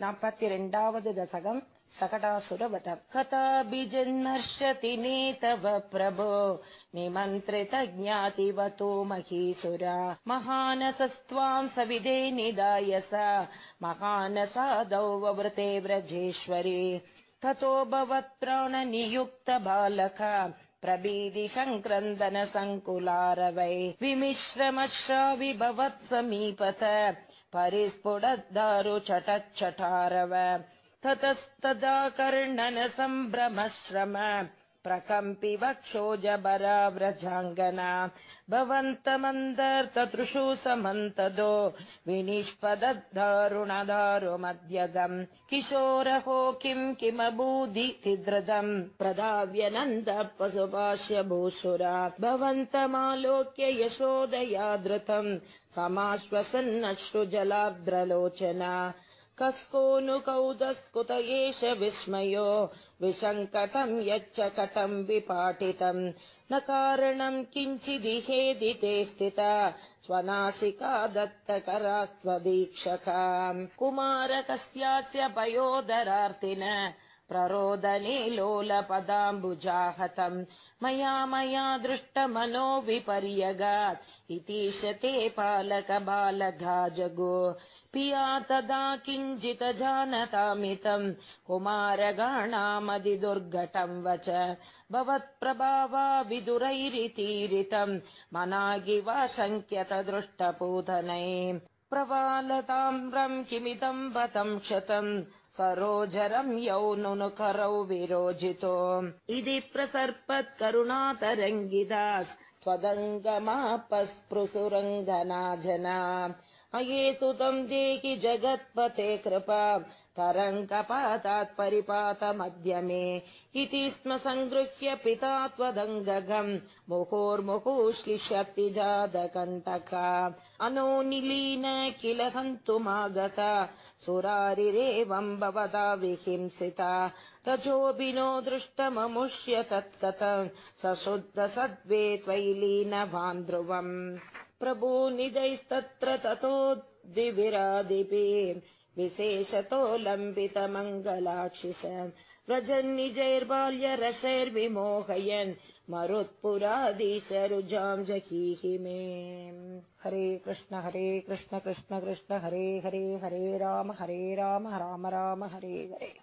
नापतिरेण्डावद् दशकम् सकटासुरवतम् कथाभिजन्मर्षति नेतव प्रभो निमन्त्रित ज्ञातिवतो महीसुरा महानसस्त्वाम् सविधे निदायस महानसादौ ववृते व्रजेश्वरी ततो भवत्प्राणनियुक्त बालक प्रभीति सङ्क्रन्दन सङ्कुलारवै विमिश्रमश्राविभवत् समीपत परिस्फुटद्दारु चटच्छटारव ततस्तदा कर्णन सम्भ्रमश्रम प्रकम्पि वक्षोजबराव्रजाङ्गना भवन्तमन्तर्ततृषु समन्तदो विनिष्पदद्दारुणदारुमध्यगम् किशोरहो किम् किमभूदितिद्रदम् प्रदाव्यनन्द पशुपाश्य भूषुरा। भवन्तमालोक्य यशोदया धृतम् समाश्वसन्नश्रुजलार्द्रलोचना कस्कोऽनुकौदस्कुत एष विस्मयो विशङ्कटम् यच्च कटम् विपाटितम् न कारणम् किञ्चिदिहेदिते स्थिता स्वनाशिका दत्तकरास्त्वदीक्षका। कुमारकस्यास्य पयोदरार्तिन प्ररोदने लोलपदाम्बुजाहतम् मया मया दृष्टमनो विपर्यगात् इतीश ते पालकबालधा जगो पिया तदा किञ्चित् जानतामितम् कुमारगाणामधिदुर्घटम् वच। भवत्प्रभावा विदुरैरितीरितम् मनागि वा शङ्क्यत दृष्टपूतनै प्रवालताम्रम् किमिदम् बतम् क्षतम् सरोजरम् यौ नुनुकरौ विरोजितो। इति प्रसर्पत्करुणातरङ्गिदास् त्वदङ्गमापस्पृशुरङ्गना जना अये सुतम् देहि जगत्पते कृपा तरङ्गपातात् परिपात मध्यमे इति स्म सङ्गृह्य पिता त्वदङ्गगम् मुहुर्मुहुश्लिष्यति जातकण्टका अनो निलीन किल हन्तुमागता सुरारिरेवम् भवता विहिंसिता। रजोभिनो दृष्टममुष्य तत्कथम् सशुद्ध सद्वे त्वयि ध्रुवम् प्रभो निजैस्तत्र ततो दिविरादिपि विशेषतो लम्बितमङ्गलाक्षिष व्रजन् निजैर्बाल्यरशैर्विमोहयन् मरुत्पुरादिशरुजाम् जहीहि मे। हरे कृष्ण हरे कृष्ण कृष्ण कृष्ण हरे हरे हरे राम हरे राम राम राम हरे हरे